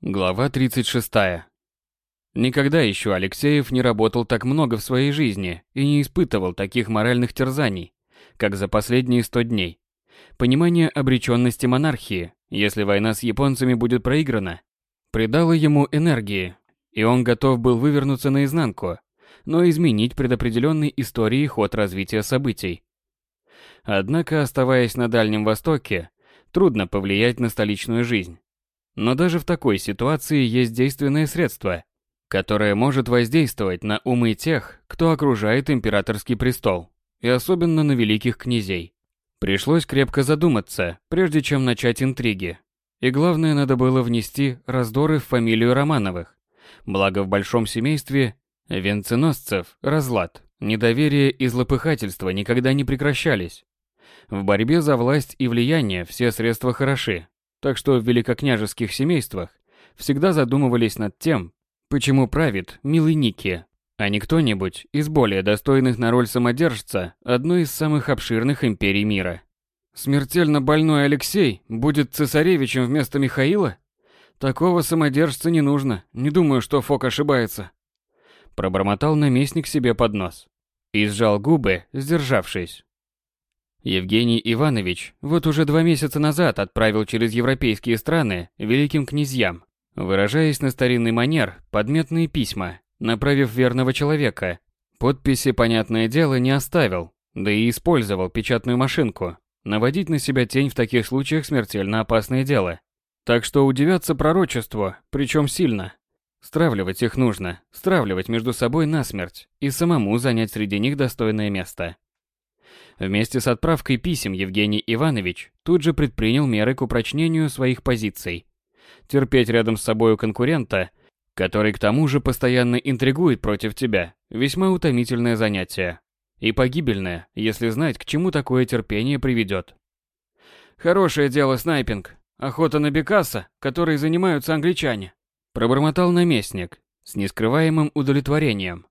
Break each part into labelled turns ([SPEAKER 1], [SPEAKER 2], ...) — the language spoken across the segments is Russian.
[SPEAKER 1] Глава 36. Никогда еще Алексеев не работал так много в своей жизни и не испытывал таких моральных терзаний, как за последние сто дней. Понимание обреченности монархии, если война с японцами будет проиграна, придало ему энергии, и он готов был вывернуться наизнанку, но изменить предопределенный историей ход развития событий. Однако, оставаясь на Дальнем Востоке, трудно повлиять на столичную жизнь. Но даже в такой ситуации есть действенное средство, которое может воздействовать на умы тех, кто окружает императорский престол, и особенно на великих князей. Пришлось крепко задуматься, прежде чем начать интриги. И главное, надо было внести раздоры в фамилию Романовых. Благо в большом семействе венценосцев разлад, недоверие и злопыхательство никогда не прекращались. В борьбе за власть и влияние все средства хороши, так что в великокняжеских семействах всегда задумывались над тем, почему правит милый Ники, а не кто-нибудь из более достойных на роль самодержца одной из самых обширных империй мира. Смертельно больной Алексей будет цесаревичем вместо Михаила? Такого самодержца не нужно, не думаю, что Фок ошибается. Пробормотал наместник себе под нос и сжал губы, сдержавшись. Евгений Иванович вот уже два месяца назад отправил через европейские страны великим князьям, выражаясь на старинный манер, подметные письма, направив верного человека. Подписи, понятное дело, не оставил, да и использовал печатную машинку. Наводить на себя тень в таких случаях смертельно опасное дело. Так что удивятся пророчеству, причем сильно. Стравливать их нужно, стравливать между собой насмерть и самому занять среди них достойное место. Вместе с отправкой писем Евгений Иванович тут же предпринял меры к упрочнению своих позиций. Терпеть рядом с собою конкурента, который к тому же постоянно интригует против тебя, весьма утомительное занятие. И погибельное, если знать, к чему такое терпение приведет. «Хорошее дело снайпинг. Охота на Бекаса, которой занимаются англичане», пробормотал наместник с нескрываемым удовлетворением.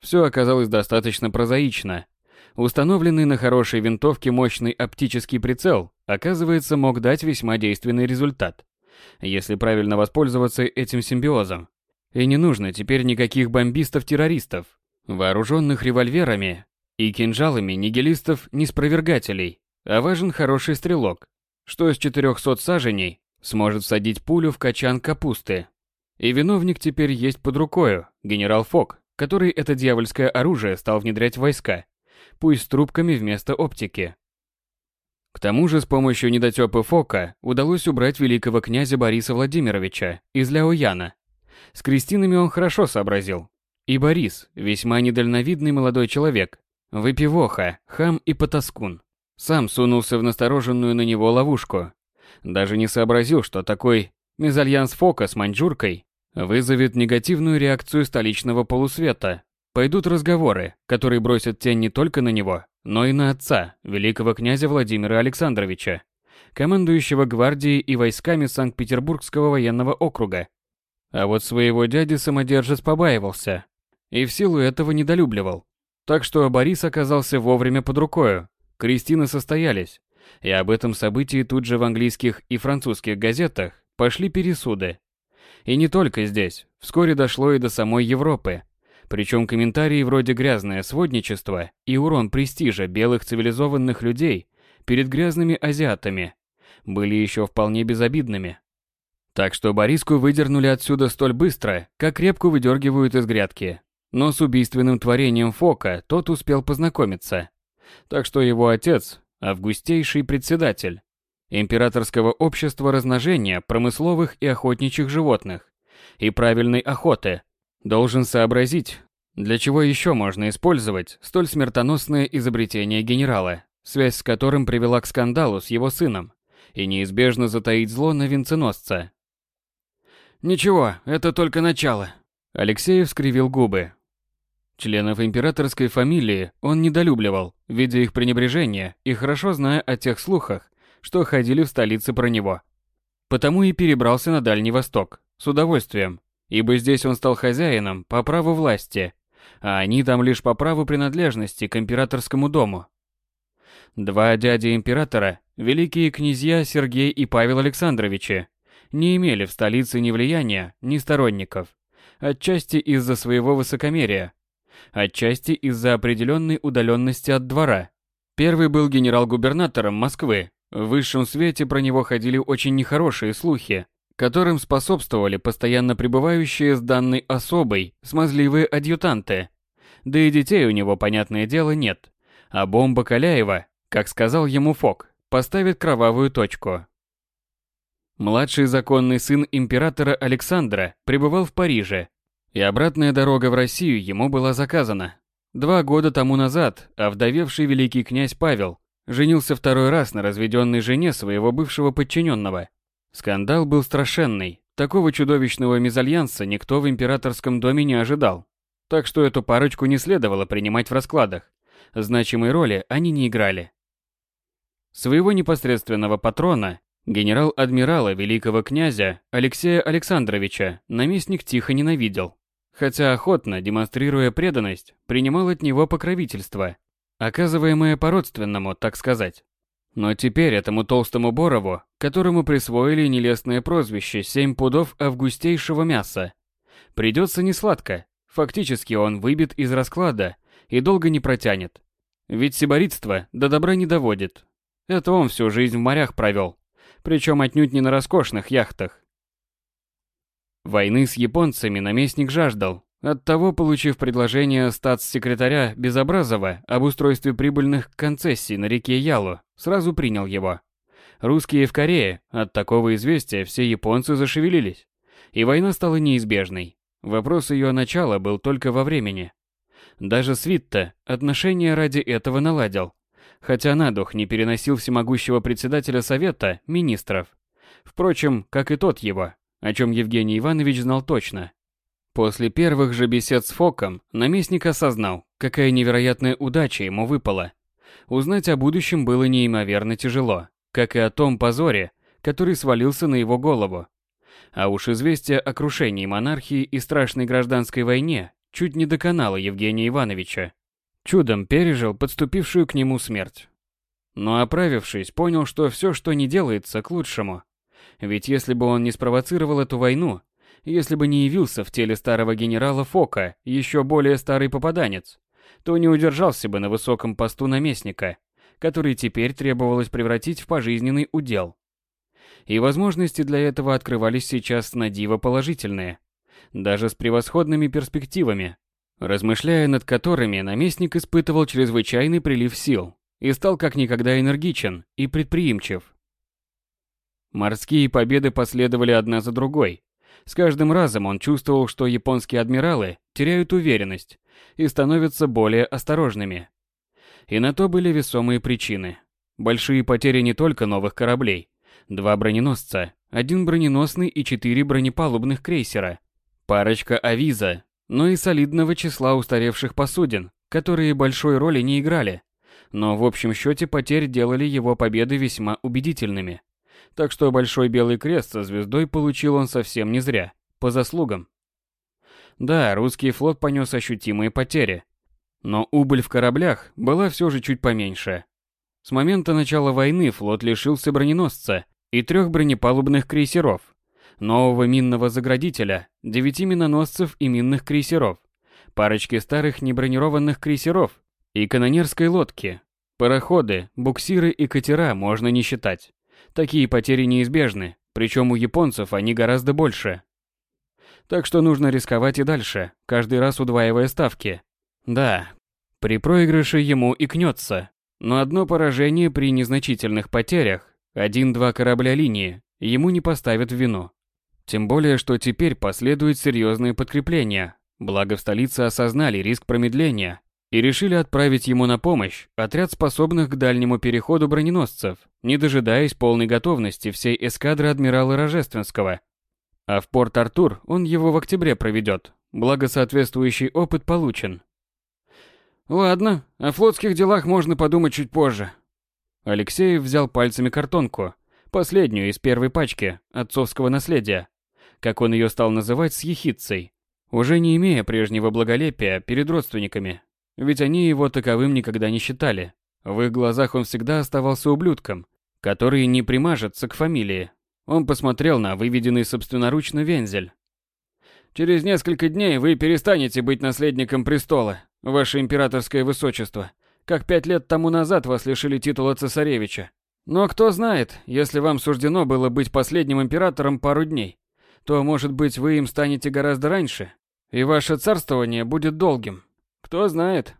[SPEAKER 1] Все оказалось достаточно прозаично, Установленный на хорошей винтовке мощный оптический прицел, оказывается, мог дать весьма действенный результат, если правильно воспользоваться этим симбиозом. И не нужно теперь никаких бомбистов-террористов, вооруженных револьверами и кинжалами нигилистов-неспровергателей, а важен хороший стрелок, что из 400 саженей сможет всадить пулю в качан капусты. И виновник теперь есть под рукою, генерал Фок, который это дьявольское оружие стал внедрять в войска пусть с трубками вместо оптики. К тому же с помощью недотёпы Фока удалось убрать великого князя Бориса Владимировича из Ляояна. С Кристинами он хорошо сообразил. И Борис, весьма недальновидный молодой человек, выпивоха, хам и потаскун, сам сунулся в настороженную на него ловушку. Даже не сообразил, что такой мезальянс Фока с маньчжуркой вызовет негативную реакцию столичного полусвета Пойдут разговоры, которые бросят тень не только на него, но и на отца, великого князя Владимира Александровича, командующего гвардией и войсками Санкт-Петербургского военного округа. А вот своего дяди самодержец побаивался и в силу этого недолюбливал. Так что Борис оказался вовремя под рукою, крестины состоялись, и об этом событии тут же в английских и французских газетах пошли пересуды. И не только здесь, вскоре дошло и до самой Европы, причем комментарии вроде «грязное сводничество» и урон престижа белых цивилизованных людей перед грязными азиатами были еще вполне безобидными. Так что Бориску выдернули отсюда столь быстро, как репку выдергивают из грядки. Но с убийственным творением Фока тот успел познакомиться. Так что его отец – августейший председатель Императорского общества размножения промысловых и охотничьих животных и правильной охоты – Должен сообразить, для чего еще можно использовать столь смертоносное изобретение генерала, связь с которым привела к скандалу с его сыном, и неизбежно затаить зло на венценосца. «Ничего, это только начало», — Алексеев скривил губы. Членов императорской фамилии он недолюбливал, видя их пренебрежение и хорошо зная о тех слухах, что ходили в столице про него. Потому и перебрался на Дальний Восток, с удовольствием, ибо здесь он стал хозяином по праву власти, а они там лишь по праву принадлежности к императорскому дому. Два дяди императора, великие князья Сергей и Павел Александровичи, не имели в столице ни влияния, ни сторонников, отчасти из-за своего высокомерия, отчасти из-за определенной удаленности от двора. Первый был генерал-губернатором Москвы. В высшем свете про него ходили очень нехорошие слухи, которым способствовали постоянно пребывающие с данной особой смазливые адъютанты. Да и детей у него, понятное дело, нет. А бомба Каляева, как сказал ему Фок, поставит кровавую точку. Младший законный сын императора Александра пребывал в Париже, и обратная дорога в Россию ему была заказана. Два года тому назад овдовевший великий князь Павел женился второй раз на разведенной жене своего бывшего подчиненного. Скандал был страшенный, такого чудовищного мезальянса никто в императорском доме не ожидал. Так что эту парочку не следовало принимать в раскладах. Значимой роли они не играли. Своего непосредственного патрона, генерал-адмирала великого князя Алексея Александровича, наместник тихо ненавидел хотя охотно, демонстрируя преданность, принимал от него покровительство, оказываемое по-родственному, так сказать. Но теперь этому толстому Борову, которому присвоили нелестное прозвище «семь пудов августейшего мяса», придется несладко. Фактически он выбит из расклада и долго не протянет. Ведь сиборитство до добра не доводит. Это он всю жизнь в морях провел, причем отнюдь не на роскошных яхтах. Войны с японцами наместник жаждал. Оттого, получив предложение статс-секретаря Безобразова об устройстве прибыльных концессий на реке Ялу, сразу принял его. Русские в Корее, от такого известия все японцы зашевелились. И война стала неизбежной. Вопрос ее начала был только во времени. Даже Свитта отношения ради этого наладил. Хотя на дух не переносил всемогущего председателя Совета, министров. Впрочем, как и тот его о чем Евгений Иванович знал точно. После первых же бесед с Фоком наместник осознал, какая невероятная удача ему выпала. Узнать о будущем было неимоверно тяжело, как и о том позоре, который свалился на его голову. А уж известие о крушении монархии и страшной гражданской войне чуть не доконало Евгения Ивановича. Чудом пережил подступившую к нему смерть. Но оправившись, понял, что все, что не делается, к лучшему. Ведь если бы он не спровоцировал эту войну, если бы не явился в теле старого генерала Фока еще более старый попаданец, то не удержался бы на высоком посту наместника, который теперь требовалось превратить в пожизненный удел. И возможности для этого открывались сейчас на диво положительные, даже с превосходными перспективами, размышляя над которыми наместник испытывал чрезвычайный прилив сил и стал как никогда энергичен и предприимчив. Морские победы последовали одна за другой. С каждым разом он чувствовал, что японские адмиралы теряют уверенность и становятся более осторожными. И на то были весомые причины. Большие потери не только новых кораблей. Два броненосца, один броненосный и четыре бронепалубных крейсера, парочка авиза, но и солидного числа устаревших посудин, которые большой роли не играли. Но в общем счете потерь делали его победы весьма убедительными. Так что большой белый крест со звездой получил он совсем не зря, по заслугам. Да, русский флот понес ощутимые потери, но убыль в кораблях была все же чуть поменьше. С момента начала войны флот лишился броненосца и трех бронепалубных крейсеров, нового минного заградителя, девяти миноносцев и минных крейсеров, парочки старых небронированных крейсеров и канонерской лодки. Пароходы, буксиры и катера можно не считать. Такие потери неизбежны, причем у японцев они гораздо больше. Так что нужно рисковать и дальше, каждый раз удваивая ставки. Да, при проигрыше ему и кнется, но одно поражение при незначительных потерях, один-два корабля линии, ему не поставят в вину. Тем более, что теперь последуют серьезные подкрепления, благо в столице осознали риск промедления и решили отправить ему на помощь отряд способных к дальнему переходу броненосцев, не дожидаясь полной готовности всей эскадры адмирала Рожественского. А в порт Артур он его в октябре проведет, благо соответствующий опыт получен. Ладно, о флотских делах можно подумать чуть позже. Алексеев взял пальцами картонку, последнюю из первой пачки отцовского наследия, как он ее стал называть с ехидцей, уже не имея прежнего благолепия перед родственниками. Ведь они его таковым никогда не считали. В их глазах он всегда оставался ублюдком, который не примажется к фамилии. Он посмотрел на выведенный собственноручно вензель. Через несколько дней вы перестанете быть наследником престола, ваше императорское высочество, как пять лет тому назад вас лишили титула цесаревича. Но кто знает, если вам суждено было быть последним императором пару дней, то, может быть, вы им станете гораздо раньше, и ваше царствование будет долгим. Кто знает.